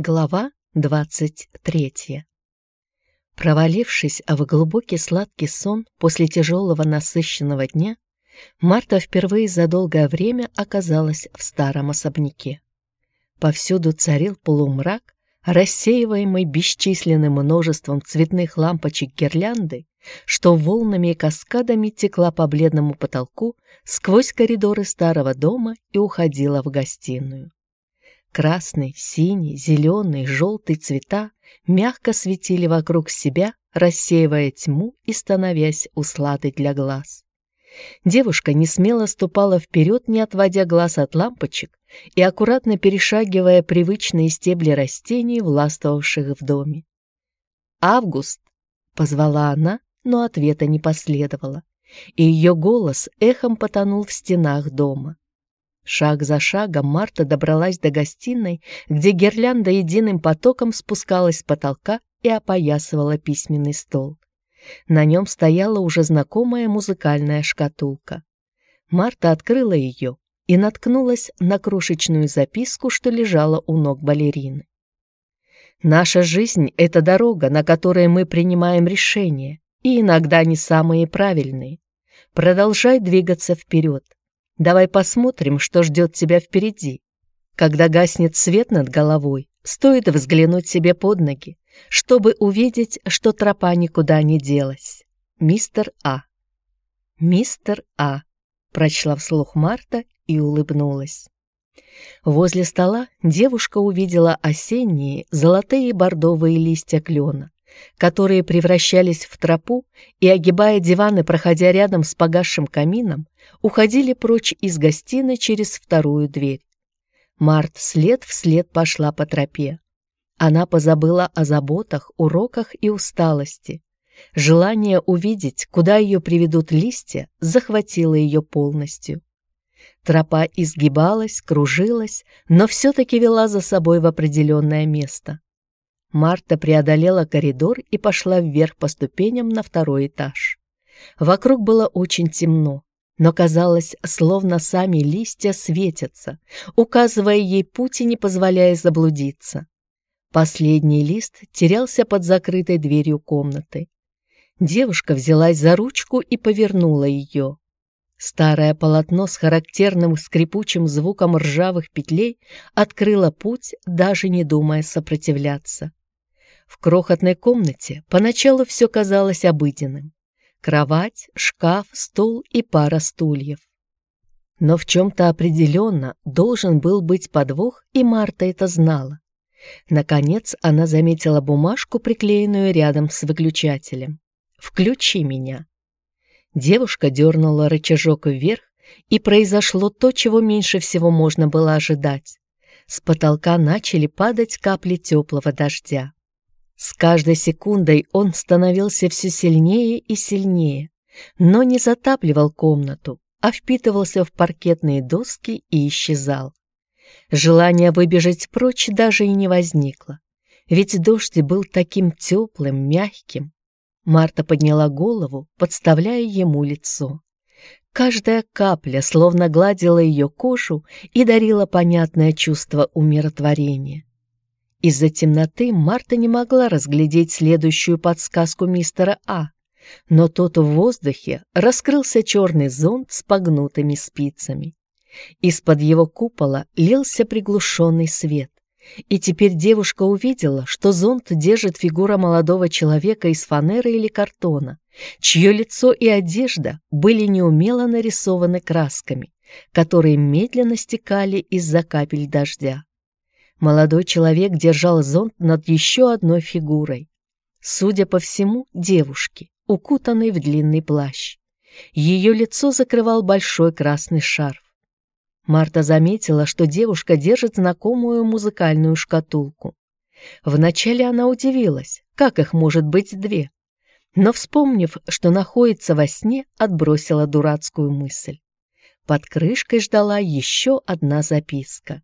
Глава двадцать третья Провалившись в глубокий сладкий сон после тяжелого насыщенного дня, Марта впервые за долгое время оказалась в старом особняке. Повсюду царил полумрак, рассеиваемый бесчисленным множеством цветных лампочек гирлянды, что волнами и каскадами текла по бледному потолку сквозь коридоры старого дома и уходила в гостиную. Красный, синий, зеленый, желтый цвета мягко светили вокруг себя, рассеивая тьму и становясь усладой для глаз. Девушка не смело ступала вперед, не отводя глаз от лампочек и аккуратно перешагивая привычные стебли растений, властвовавших в доме. «Август!» — позвала она, но ответа не последовало, и ее голос эхом потонул в стенах дома. Шаг за шагом Марта добралась до гостиной, где гирлянда единым потоком спускалась с потолка и опоясывала письменный стол. На нем стояла уже знакомая музыкальная шкатулка. Марта открыла ее и наткнулась на крошечную записку, что лежала у ног балерины. «Наша жизнь — это дорога, на которой мы принимаем решения, и иногда не самые правильные. Продолжай двигаться вперед. Давай посмотрим, что ждет тебя впереди. Когда гаснет свет над головой, стоит взглянуть себе под ноги, чтобы увидеть, что тропа никуда не делась. Мистер А. Мистер А. Прочла вслух Марта и улыбнулась. Возле стола девушка увидела осенние золотые бордовые листья клена которые превращались в тропу и, огибая диваны, проходя рядом с погасшим камином, уходили прочь из гостиной через вторую дверь. Март след вслед пошла по тропе. Она позабыла о заботах, уроках и усталости. Желание увидеть, куда ее приведут листья, захватило ее полностью. Тропа изгибалась, кружилась, но все-таки вела за собой в определенное место. Марта преодолела коридор и пошла вверх по ступеням на второй этаж. Вокруг было очень темно, но казалось, словно сами листья светятся, указывая ей путь и не позволяя заблудиться. Последний лист терялся под закрытой дверью комнаты. Девушка взялась за ручку и повернула ее. Старое полотно с характерным скрипучим звуком ржавых петлей открыло путь, даже не думая сопротивляться. В крохотной комнате поначалу все казалось обыденным. Кровать, шкаф, стул и пара стульев. Но в чем-то определенно должен был быть подвох, и Марта это знала. Наконец она заметила бумажку, приклеенную рядом с выключателем. «Включи меня». Девушка дернула рычажок вверх, и произошло то, чего меньше всего можно было ожидать. С потолка начали падать капли теплого дождя. С каждой секундой он становился все сильнее и сильнее, но не затапливал комнату, а впитывался в паркетные доски и исчезал. Желание выбежать прочь даже и не возникло, ведь дождь был таким теплым, мягким. Марта подняла голову, подставляя ему лицо. Каждая капля словно гладила ее кожу и дарила понятное чувство умиротворения. Из-за темноты Марта не могла разглядеть следующую подсказку мистера А, но тут в воздухе раскрылся черный зонт с погнутыми спицами. Из-под его купола лился приглушенный свет, и теперь девушка увидела, что зонт держит фигура молодого человека из фанеры или картона, чье лицо и одежда были неумело нарисованы красками, которые медленно стекали из-за капель дождя. Молодой человек держал зонт над еще одной фигурой. Судя по всему, девушки, укутанной в длинный плащ. Ее лицо закрывал большой красный шарф. Марта заметила, что девушка держит знакомую музыкальную шкатулку. Вначале она удивилась, как их может быть две. Но, вспомнив, что находится во сне, отбросила дурацкую мысль. Под крышкой ждала еще одна записка.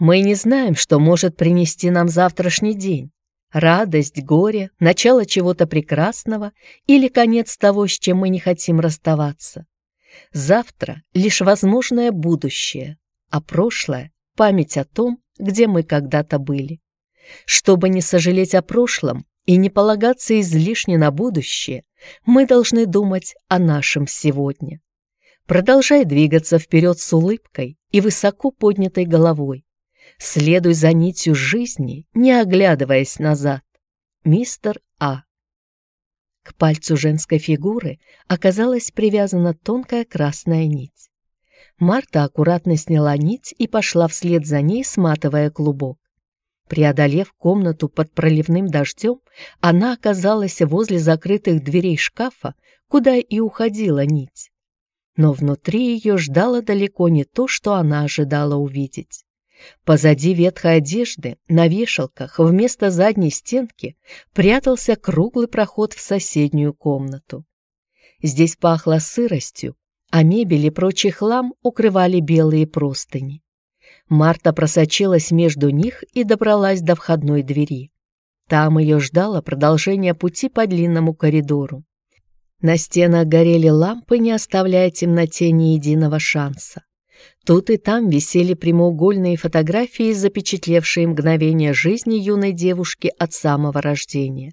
Мы не знаем, что может принести нам завтрашний день. Радость, горе, начало чего-то прекрасного или конец того, с чем мы не хотим расставаться. Завтра — лишь возможное будущее, а прошлое — память о том, где мы когда-то были. Чтобы не сожалеть о прошлом и не полагаться излишне на будущее, мы должны думать о нашем сегодня. Продолжай двигаться вперед с улыбкой и высоко поднятой головой. Следуй за нитью жизни, не оглядываясь назад. Мистер А. К пальцу женской фигуры оказалась привязана тонкая красная нить. Марта аккуратно сняла нить и пошла вслед за ней, сматывая клубок. Преодолев комнату под проливным дождем, она оказалась возле закрытых дверей шкафа, куда и уходила нить. Но внутри ее ждало далеко не то, что она ожидала увидеть. Позади ветхой одежды, на вешалках, вместо задней стенки, прятался круглый проход в соседнюю комнату. Здесь пахло сыростью, а мебель и прочий хлам укрывали белые простыни. Марта просочилась между них и добралась до входной двери. Там ее ждало продолжение пути по длинному коридору. На стенах горели лампы, не оставляя темноте ни единого шанса. Тут и там висели прямоугольные фотографии, запечатлевшие мгновение жизни юной девушки от самого рождения.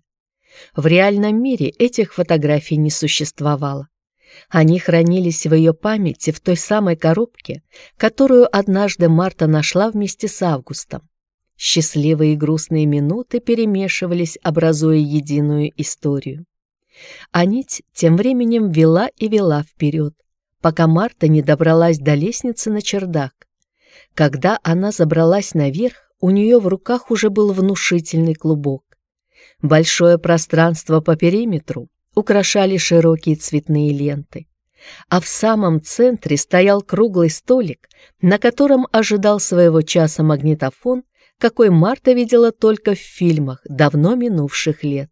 В реальном мире этих фотографий не существовало. Они хранились в ее памяти в той самой коробке, которую однажды Марта нашла вместе с Августом. Счастливые и грустные минуты перемешивались, образуя единую историю. А нить тем временем вела и вела вперед, пока Марта не добралась до лестницы на чердак. Когда она забралась наверх, у нее в руках уже был внушительный клубок. Большое пространство по периметру украшали широкие цветные ленты. А в самом центре стоял круглый столик, на котором ожидал своего часа магнитофон, какой Марта видела только в фильмах давно минувших лет.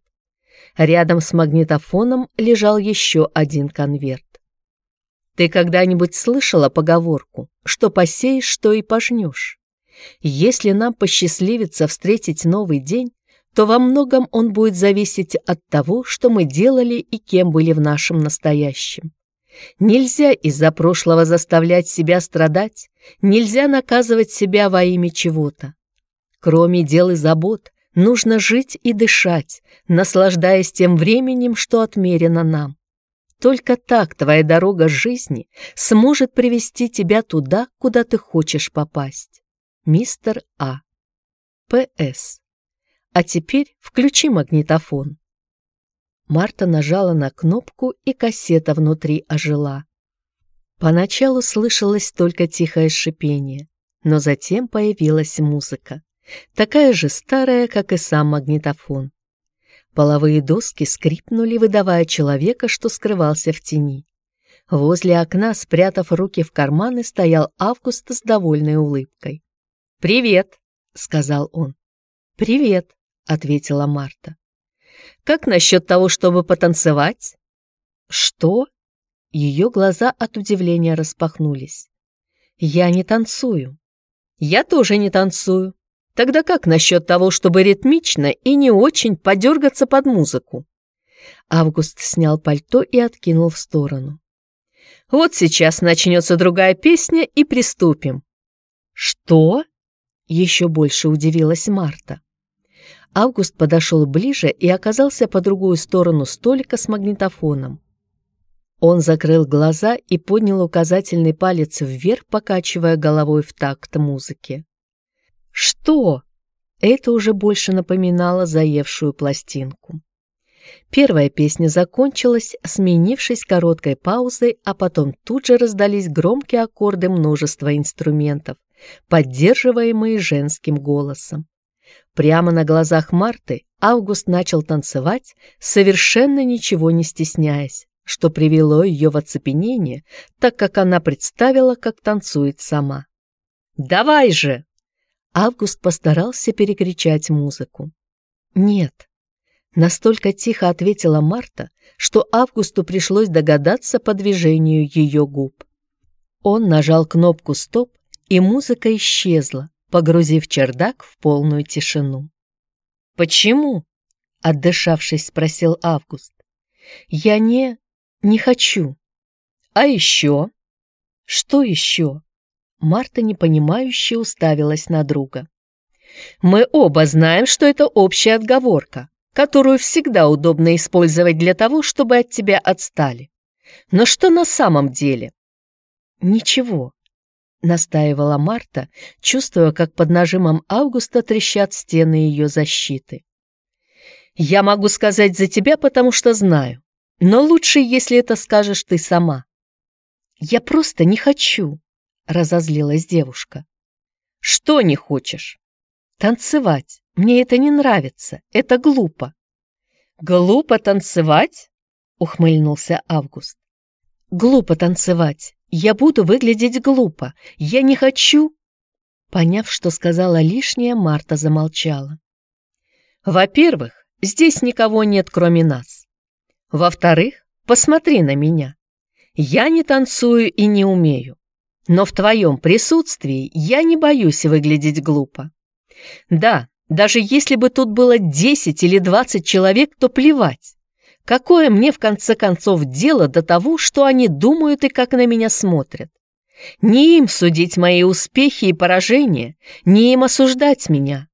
Рядом с магнитофоном лежал еще один конверт. Ты когда-нибудь слышала поговорку, что посеешь, что и пожнешь? Если нам посчастливится встретить новый день, то во многом он будет зависеть от того, что мы делали и кем были в нашем настоящем. Нельзя из-за прошлого заставлять себя страдать, нельзя наказывать себя во имя чего-то. Кроме дел и забот, нужно жить и дышать, наслаждаясь тем временем, что отмерено нам. Только так твоя дорога жизни сможет привести тебя туда, куда ты хочешь попасть. Мистер А. П.С. А теперь включи магнитофон. Марта нажала на кнопку, и кассета внутри ожила. Поначалу слышалось только тихое шипение, но затем появилась музыка, такая же старая, как и сам магнитофон. Половые доски скрипнули, выдавая человека, что скрывался в тени. Возле окна, спрятав руки в карманы, стоял Август с довольной улыбкой. «Привет!» — сказал он. «Привет!» — ответила Марта. «Как насчет того, чтобы потанцевать?» «Что?» Ее глаза от удивления распахнулись. «Я не танцую». «Я тоже не танцую. Тогда как насчет того, чтобы ритмично и не очень подергаться под музыку? Август снял пальто и откинул в сторону. Вот сейчас начнется другая песня и приступим. Что? Еще больше удивилась Марта. Август подошел ближе и оказался по другую сторону столика с магнитофоном. Он закрыл глаза и поднял указательный палец вверх, покачивая головой в такт музыки. Что? Это уже больше напоминало заевшую пластинку. Первая песня закончилась, сменившись короткой паузой, а потом тут же раздались громкие аккорды множества инструментов, поддерживаемые женским голосом. Прямо на глазах Марты Август начал танцевать, совершенно ничего не стесняясь, что привело ее в оцепенение, так как она представила, как танцует сама. «Давай же!» Август постарался перекричать музыку. «Нет». Настолько тихо ответила Марта, что Августу пришлось догадаться по движению ее губ. Он нажал кнопку «Стоп», и музыка исчезла, погрузив чердак в полную тишину. «Почему?» — отдышавшись, спросил Август. «Я не... не хочу». «А еще?» «Что еще?» Марта непонимающе уставилась на друга. Мы оба знаем, что это общая отговорка, которую всегда удобно использовать для того, чтобы от тебя отстали. Но что на самом деле? Ничего, настаивала Марта, чувствуя, как под нажимом Августа трещат стены ее защиты. «Я могу сказать за тебя, потому что знаю, но лучше, если это скажешь ты сама». «Я просто не хочу», — разозлилась девушка. «Что не хочешь?» «Танцевать. Мне это не нравится. Это глупо». «Глупо танцевать?» — ухмыльнулся Август. «Глупо танцевать. Я буду выглядеть глупо. Я не хочу...» Поняв, что сказала лишнее, Марта замолчала. «Во-первых, здесь никого нет, кроме нас. Во-вторых, посмотри на меня. Я не танцую и не умею. Но в твоем присутствии я не боюсь выглядеть глупо. Да, даже если бы тут было 10 или 20 человек, то плевать. Какое мне, в конце концов, дело до того, что они думают и как на меня смотрят? Не им судить мои успехи и поражения, не им осуждать меня.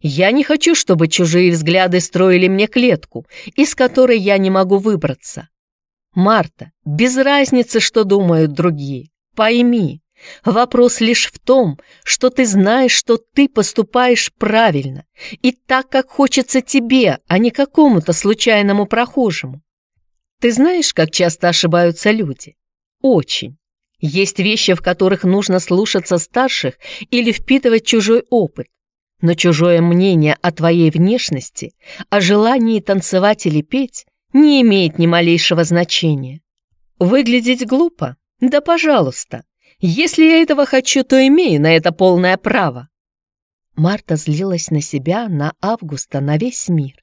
Я не хочу, чтобы чужие взгляды строили мне клетку, из которой я не могу выбраться. Марта, без разницы, что думают другие, пойми, Вопрос лишь в том, что ты знаешь, что ты поступаешь правильно и так, как хочется тебе, а не какому-то случайному прохожему. Ты знаешь, как часто ошибаются люди? Очень. Есть вещи, в которых нужно слушаться старших или впитывать чужой опыт. Но чужое мнение о твоей внешности, о желании танцевать или петь не имеет ни малейшего значения. Выглядеть глупо? Да пожалуйста. Если я этого хочу, то имею на это полное право. Марта злилась на себя, на Августа, на весь мир.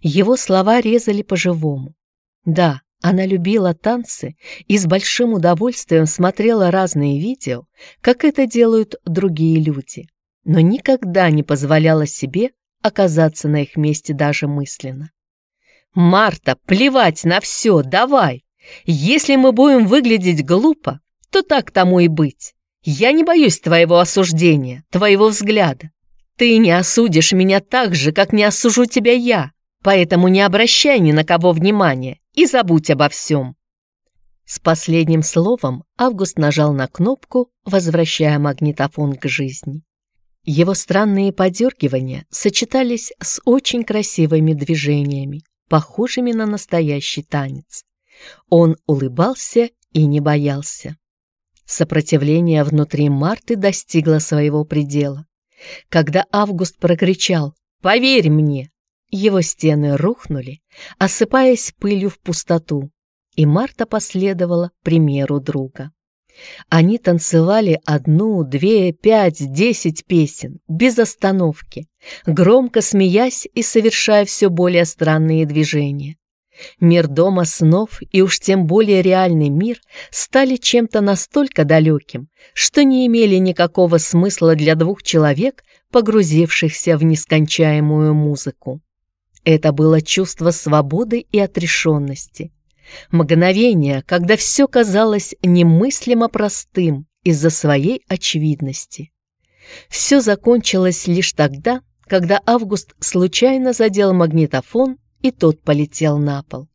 Его слова резали по-живому. Да, она любила танцы и с большим удовольствием смотрела разные видео, как это делают другие люди, но никогда не позволяла себе оказаться на их месте даже мысленно. «Марта, плевать на все, давай! Если мы будем выглядеть глупо, то так тому и быть. Я не боюсь твоего осуждения, твоего взгляда. Ты не осудишь меня так же, как не осужу тебя я, поэтому не обращай ни на кого внимания и забудь обо всем». С последним словом Август нажал на кнопку, возвращая магнитофон к жизни. Его странные подергивания сочетались с очень красивыми движениями, похожими на настоящий танец. Он улыбался и не боялся. Сопротивление внутри Марты достигло своего предела. Когда Август прокричал «Поверь мне!», его стены рухнули, осыпаясь пылью в пустоту, и Марта последовала примеру друга. Они танцевали одну, две, пять, десять песен, без остановки, громко смеясь и совершая все более странные движения. Мир дома снов и уж тем более реальный мир стали чем-то настолько далеким, что не имели никакого смысла для двух человек, погрузившихся в нескончаемую музыку. Это было чувство свободы и отрешенности. Мгновение, когда все казалось немыслимо простым из-за своей очевидности. Все закончилось лишь тогда, когда Август случайно задел магнитофон и тот полетел на пол.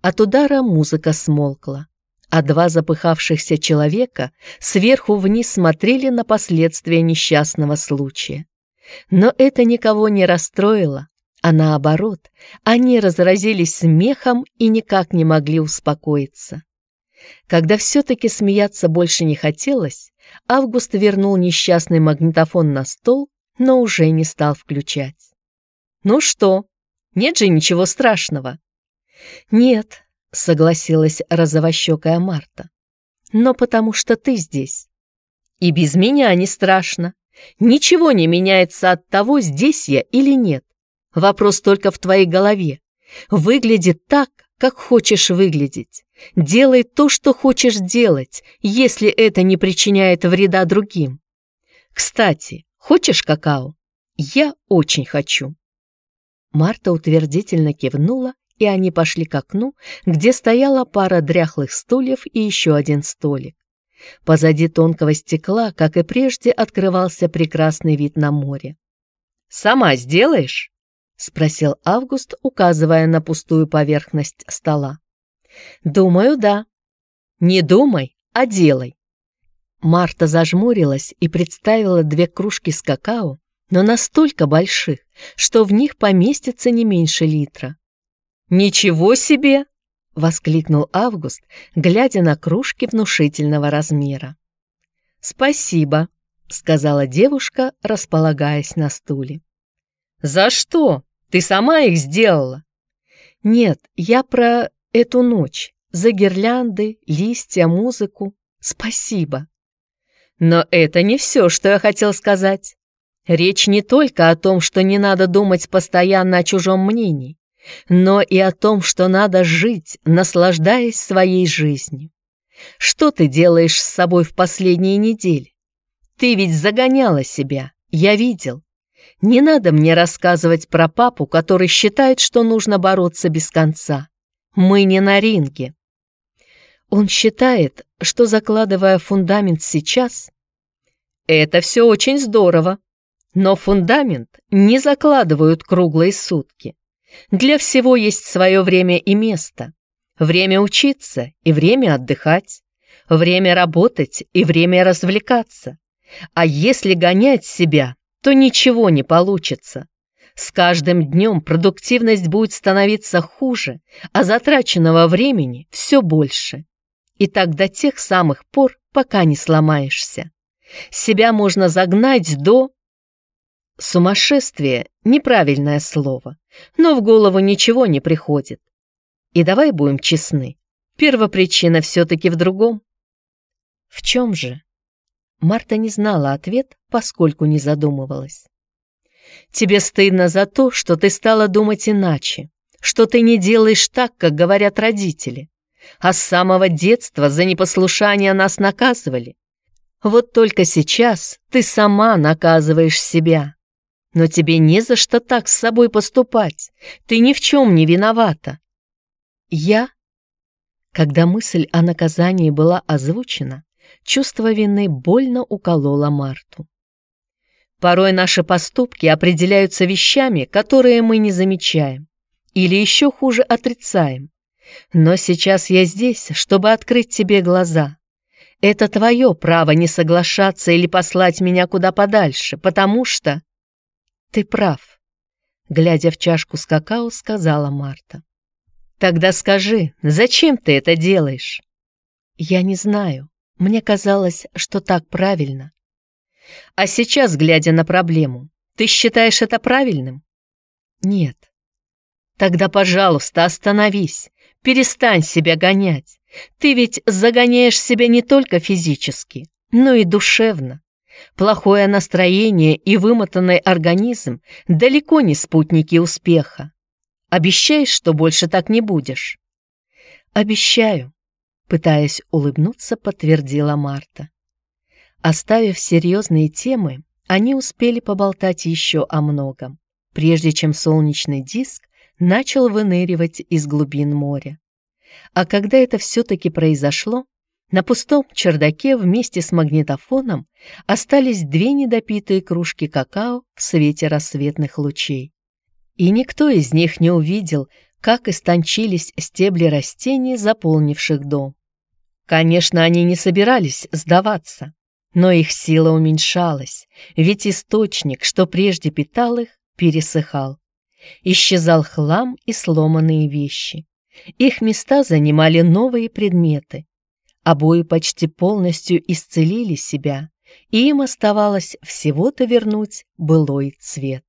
От удара музыка смолкла, а два запыхавшихся человека сверху вниз смотрели на последствия несчастного случая. Но это никого не расстроило, а наоборот, они разразились смехом и никак не могли успокоиться. Когда все-таки смеяться больше не хотелось, Август вернул несчастный магнитофон на стол, но уже не стал включать. «Ну что, нет же ничего страшного». «Нет», — согласилась розовощекая Марта. «Но потому что ты здесь. И без меня не страшно. Ничего не меняется от того, здесь я или нет. Вопрос только в твоей голове. Выглядит так, как хочешь выглядеть. Делай то, что хочешь делать, если это не причиняет вреда другим. Кстати, хочешь какао? Я очень хочу. Марта утвердительно кивнула, и они пошли к окну, где стояла пара дряхлых стульев и еще один столик. Позади тонкого стекла, как и прежде, открывался прекрасный вид на море. Сама сделаешь?» — спросил Август, указывая на пустую поверхность стола. «Думаю, да». «Не думай, а делай». Марта зажмурилась и представила две кружки с какао, но настолько больших, что в них поместится не меньше литра. «Ничего себе!» — воскликнул Август, глядя на кружки внушительного размера. «Спасибо», — сказала девушка, располагаясь на стуле. «За что? Ты сама их сделала?» «Нет, я про эту ночь, за гирлянды, листья, музыку. Спасибо». «Но это не все, что я хотел сказать. Речь не только о том, что не надо думать постоянно о чужом мнении, но и о том, что надо жить, наслаждаясь своей жизнью. Что ты делаешь с собой в последние недели? Ты ведь загоняла себя, я видел. Не надо мне рассказывать про папу, который считает, что нужно бороться без конца. Мы не на ринге. Он считает, что закладывая фундамент сейчас... Это все очень здорово, но фундамент не закладывают круглые сутки. Для всего есть свое время и место. Время учиться и время отдыхать. Время работать и время развлекаться. А если гонять себя, то ничего не получится. С каждым днем продуктивность будет становиться хуже, а затраченного времени все больше. И так до тех самых пор, пока не сломаешься. Себя можно загнать до Сумасшествие — неправильное слово, но в голову ничего не приходит. И давай будем честны, первопричина все-таки в другом. В чем же? Марта не знала ответ, поскольку не задумывалась. Тебе стыдно за то, что ты стала думать иначе, что ты не делаешь так, как говорят родители. А с самого детства за непослушание нас наказывали. Вот только сейчас ты сама наказываешь себя. Но тебе не за что так с собой поступать. Ты ни в чем не виновата. Я? Когда мысль о наказании была озвучена, чувство вины больно укололо Марту. Порой наши поступки определяются вещами, которые мы не замечаем, или еще хуже отрицаем. Но сейчас я здесь, чтобы открыть тебе глаза. Это твое право не соглашаться или послать меня куда подальше, потому что... «Ты прав», — глядя в чашку с какао, сказала Марта. «Тогда скажи, зачем ты это делаешь?» «Я не знаю. Мне казалось, что так правильно». «А сейчас, глядя на проблему, ты считаешь это правильным?» «Нет». «Тогда, пожалуйста, остановись, перестань себя гонять. Ты ведь загоняешь себя не только физически, но и душевно. Плохое настроение и вымотанный организм далеко не спутники успеха. Обещаешь, что больше так не будешь? Обещаю, пытаясь улыбнуться, подтвердила Марта. Оставив серьезные темы, они успели поболтать еще о многом, прежде чем солнечный диск начал выныривать из глубин моря. А когда это все-таки произошло, на пустом чердаке вместе с магнитофоном остались две недопитые кружки какао в свете рассветных лучей. И никто из них не увидел, как истончились стебли растений, заполнивших дом. Конечно, они не собирались сдаваться, но их сила уменьшалась, ведь источник, что прежде питал их, пересыхал. Исчезал хлам и сломанные вещи. Их места занимали новые предметы, Обои почти полностью исцелили себя, и им оставалось всего-то вернуть былой цвет.